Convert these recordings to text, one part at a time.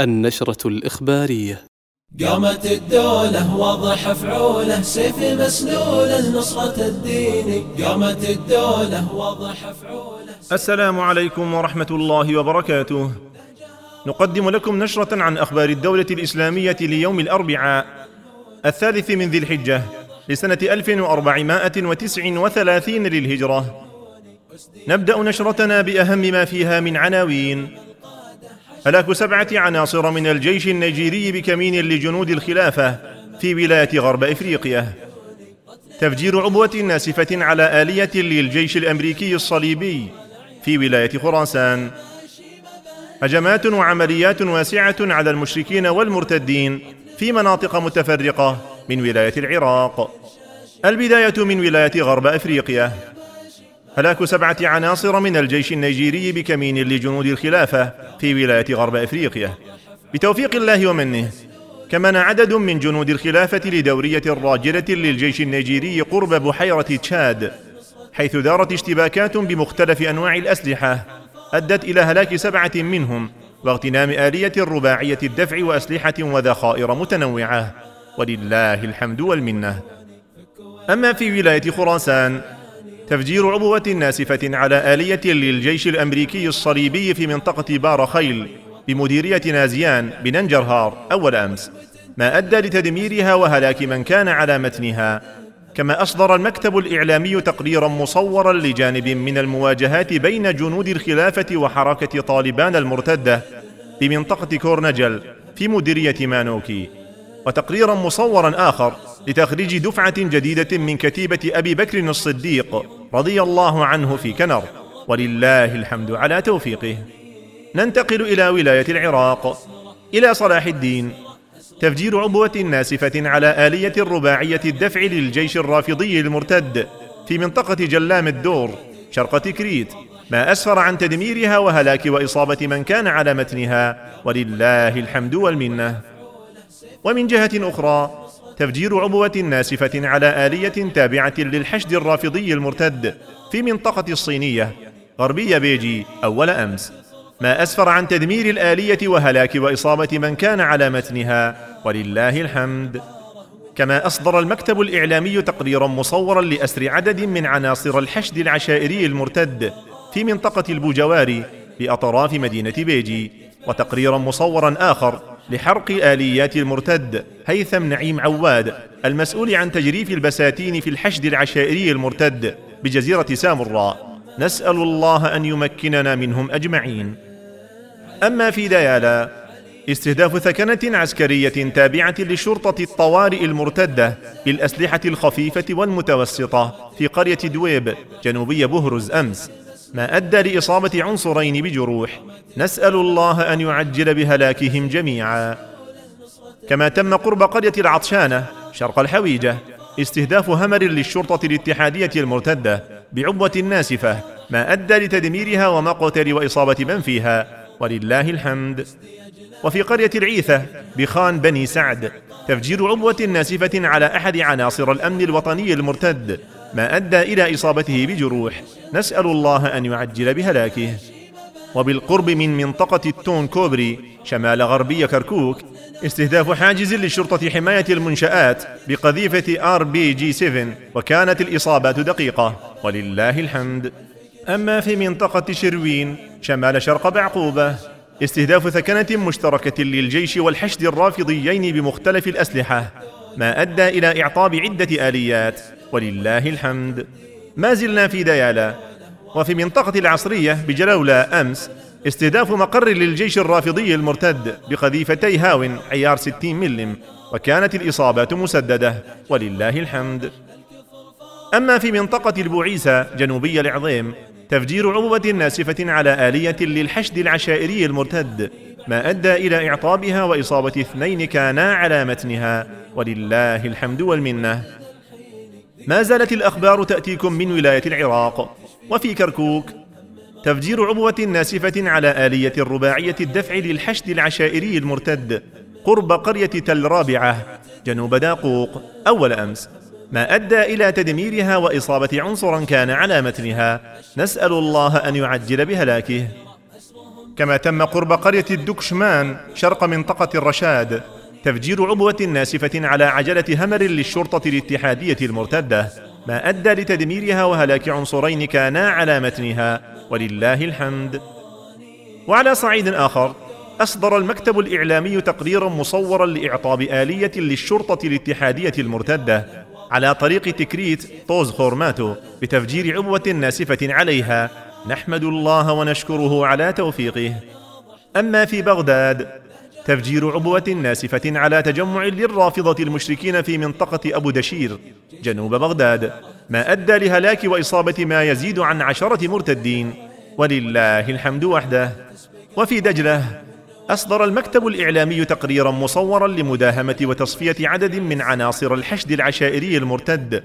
النشرة الإخبارية. قامت الدولة وضح فعوله سيف مسلوله نصرة الدين. قامت الدولة وضح فعوله. السلام عليكم ورحمة الله وبركاته. نقدم لكم نشرة عن أخبار الدولة الإسلامية ليوم الأربعاء الثالث من ذي الحجة لسنة 1439 للهجرة. نبدأ نشرتنا بأهم ما فيها من عناوين. هلاك سبعة عناصر من الجيش النيجيري بكمين لجنود الخلافة في ولاية غرب إفريقيا. تفجير عبوة ناسفة على آلية للجيش الأمريكي الصليبي في ولاية خراسان. هجمات وعمليات واسعة على المشركين والمرتدين في مناطق متفرقة من ولاية العراق. البداية من ولاية غرب أفريقيا. هلاك سبعة عناصر من الجيش النيجيري بكمين لجنود الخلافة في ولاية غرب أفريقيا. بتوفيق الله ومنه كمن عدد من جنود الخلافة لدورية راجلة للجيش النيجيري قرب بحيرة تشاد حيث دارت اشتباكات بمختلف أنواع الأسلحة أدت إلى هلاك سبعة منهم واغتنام آلية رباعية الدفع وأسلحة وذخائر متنوعة. ولله الحمد والمنة. أما في ولاية خراسان تفجير عبوة ناسفة على آلية للجيش الأمريكي الصليبي في منطقة بار خيل بمديرية نازيان بننجرهار أول أمس ما أدى لتدميرها وهلاك من كان على متنها. كما أصدر المكتب الإعلامي تقريرا مصورا لجانب من المواجهات بين جنود الخلافة وحركة طالبان المرتدة بمنطقة كورنجل في مديرية مانوكي. وتقريرا مصورا آخر لتخريج دفعة جديدة من كتيبة أبي بكر الصديق رضي الله عنه في كنر. ولله الحمد على توفيقه. ننتقل إلى ولاية العراق. إلى صلاح الدين. تفجير عبوة ناسفة على آلية رباعية الدفع للجيش الرافضي المرتد في منطقة جلام الدور شرق تكريت ما أسفر عن تدميرها وهلاك وإصابة من كان على متنها. ولله الحمد والمنة. ومن جهة أخرى تفجير عبوة ناسفة على آلية تابعة للحشد الرافضي المرتد في منطقة الصينية غربي بيجي أول أمس. ما أسفر عن تدمير الآلية وهلاك وإصابة من كان على متنها ولله الحمد. كما أصدر المكتب الإعلامي تقريرا مصورا لأسر عدد من عناصر الحشد العشائري المرتد في منطقة البوجواري بأطراف مدينة بيجي وتقريرا مصورا آخر لحرق آليات المرتد. هيثم نعيم عواد المسؤول عن تجريف البساتين في الحشد العشائري المرتد بجزيرة سامراء. نسأل الله أن يمكننا منهم أجمعين. أما في ديالا استهداف ثكنة عسكرية تابعة لشرطة الطوارئ المرتدة بالأسلحة الخفيفة والمتوسطة في قرية دويب جنوبي بهرز أمس. ما أدى لإصابة عنصرين بجروح نسأل الله أن يعجل بهلاكهم جميعا. كما تم قرب قرية العطشانة شرق الحويجة استهداف همر للشرطة الاتحادية المرتدة بعبوة ناسفة ما أدى لتدميرها ومقتل وإصابة من فيها ولله الحمد. وفي قرية العيثة بخان بني سعد تفجير عبوة ناسفة على أحد عناصر الأمن الوطني المرتد. ما أدى إلى إصابته بجروح نسأل الله أن يعجل بهلاكه. وبالقرب من منطقة التون كوبري شمال غربي كركوك استهداف حاجز لشرطة حماية المنشآت بقذيفة آر بي جي 7 وكانت الإصابات دقيقة ولله الحمد. أما في منطقة شروين شمال شرق بعقوبة استهداف ثكنة مشتركة للجيش والحشد الرافضيين بمختلف الأسلحة. ما أدى إلى إعطاب عدة آليات ولله الحمد. ما زلنا في ديالا وفي منطقة العصرية بجلولة أمس استهداف مقر للجيش الرافضي المرتد بقذيفتي هاون عيار 60 ملم وكانت الإصابات مسددة ولله الحمد. أما في منطقة البوعيسة جنوبي العظيم تفجير عبوة ناسفة على آلية للحشد العشائري المرتد. ما أدى إلى إعطابها وإصابة اثنين كانا على متنها ولله الحمد والمنة. ما زالت الأخبار تأتيكم من ولاية العراق. وفي كركوك تفجير عبوة ناسفة على آلية الرباعية الدفع للحشد العشائري المرتد قرب قرية تل رابعة جنوب داقوق أول أمس. ما أدى إلى تدميرها وإصابة عنصرا كان على متنها. نسأل الله أن يعجل بهلاكه. كما تم قرب قرية الدكشمان شرق منطقة الرشاد تفجير عبوة ناسفة على عجلة همر للشرطة الاتحادية المرتدة ما أدى لتدميرها وهلاك عنصرين كانا على متنها ولله الحمد. وعلى صعيد آخر أصدر المكتب الإعلامي تقريرا مصورا لإعطاب آلية للشرطة الاتحادية المرتدة على طريق تكريت طوز خورماتو بتفجير عبوة ناسفة عليها نحمد الله ونشكره على توفيقه. أما في بغداد تفجير عبوة ناسفة على تجمع للرافضة المشركين في منطقة أبو دشير جنوب بغداد ما أدى لهلاك وإصابة ما يزيد عن عشرة مرتدين. ولله الحمد وحده. وفي دجلة أصدر المكتب الإعلامي تقريرا مصورا لمداهمة وتصفية عدد من عناصر الحشد العشائري المرتد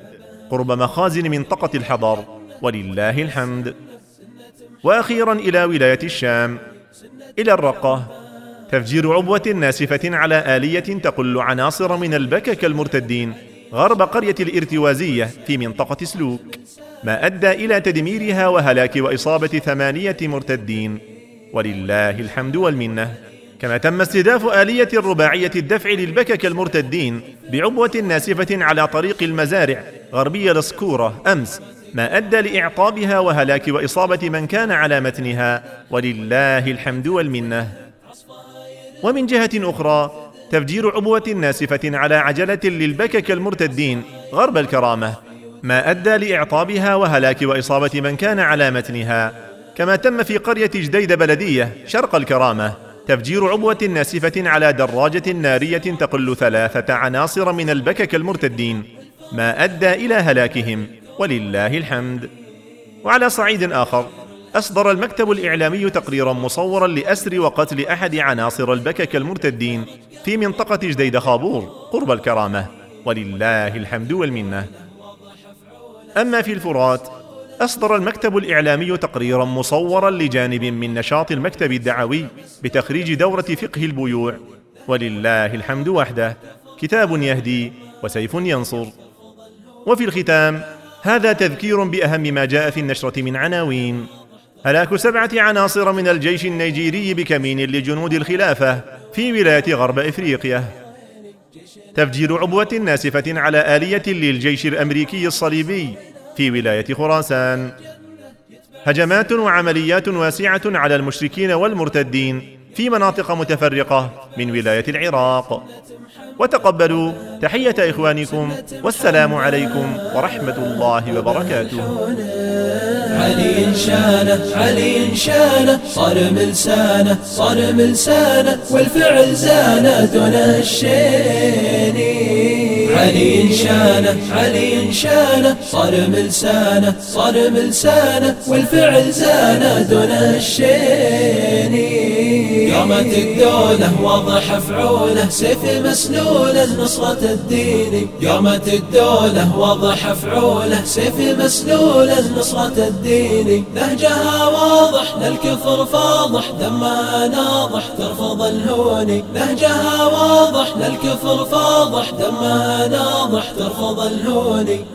قرب مخازن منطقة الحضر. ولله الحمد. وأخيرا إلى ولاية الشام. إلى الرقة. تفجير عبوة ناسفة على آلية تقل عناصر من البكك المرتدين غرب قرية الإرتوازية في منطقة سلوك ما أدى إلى تدميرها وهلاك وإصابة ثمانية مرتدين. ولله الحمد والمنة. كما تم استهداف آلية الرباعية الدفع للبكك المرتدين بعبوة ناسفة على طريق المزارع غربي الأسكورة أمس ما أدى لإعطابها وهلاك وإصابة من كان على متنها ولله الحمد والمنة. ومن جهة أخرى تفجير عبوة ناسفة على عجلة للبكك المرتدين غرب الكرامة. ما أدى لإعطابها وهلاك وإصابة من كان على متنها كما تم في قرية جديد بلدية شرق الكرامة. تفجير عبوة ناسفة على دراجة نارية تقل ثلاثة عناصر من البكك المرتدين ما أدى إلى هلاكهم. ولله الحمد. وعلى صعيد آخر أصدر المكتب الإعلامي تقريرا مصورا لأسر وقتل أحد عناصر البكك المرتدين في منطقة جديد خابور قرب الكرامة. ولله الحمد والمنة. أما في الفرات أصدر المكتب الإعلامي تقريرا مصورا لجانب من نشاط المكتب الدعوي بتخريج دورة فقه البيوع. ولله الحمد وحده. كتاب يهدي وسيف ينصر. وفي الختام هذا تذكير بأهم ما جاء في النشرة من عناوين. هلاك سبعة عناصر من الجيش النيجيري بكمين لجنود الخلافة في ولاية غرب إفريقيا. تفجير عبوة ناسفة على آلية للجيش الأمريكي الصليبي في ولاية خراسان. هجمات وعمليات واسعة على المشركين والمرتدين في مناطق متفرقة من ولاية العراق. وتقبلوا تحية إخوانكم والسلام عليكم ورحمة الله وبركاته. علي شانه علي شانه صار ملسانه صار ملسانه والفعل زانه دون الشيني علي شانه علي شانه صار ملسانه صار ملسانه والفعل زانه دون الشيني قامت الدولة واضح فعوله سيف مسلوله نصرة الدين. قامت الدولة واضح فعوله سيف مسلوله نصرة الدين. نهجها واضح للكفر فاضح دمها ناضح ترفض الهون. نهجها واضح للكفر فاضح دمها ناضح ترفض الهون.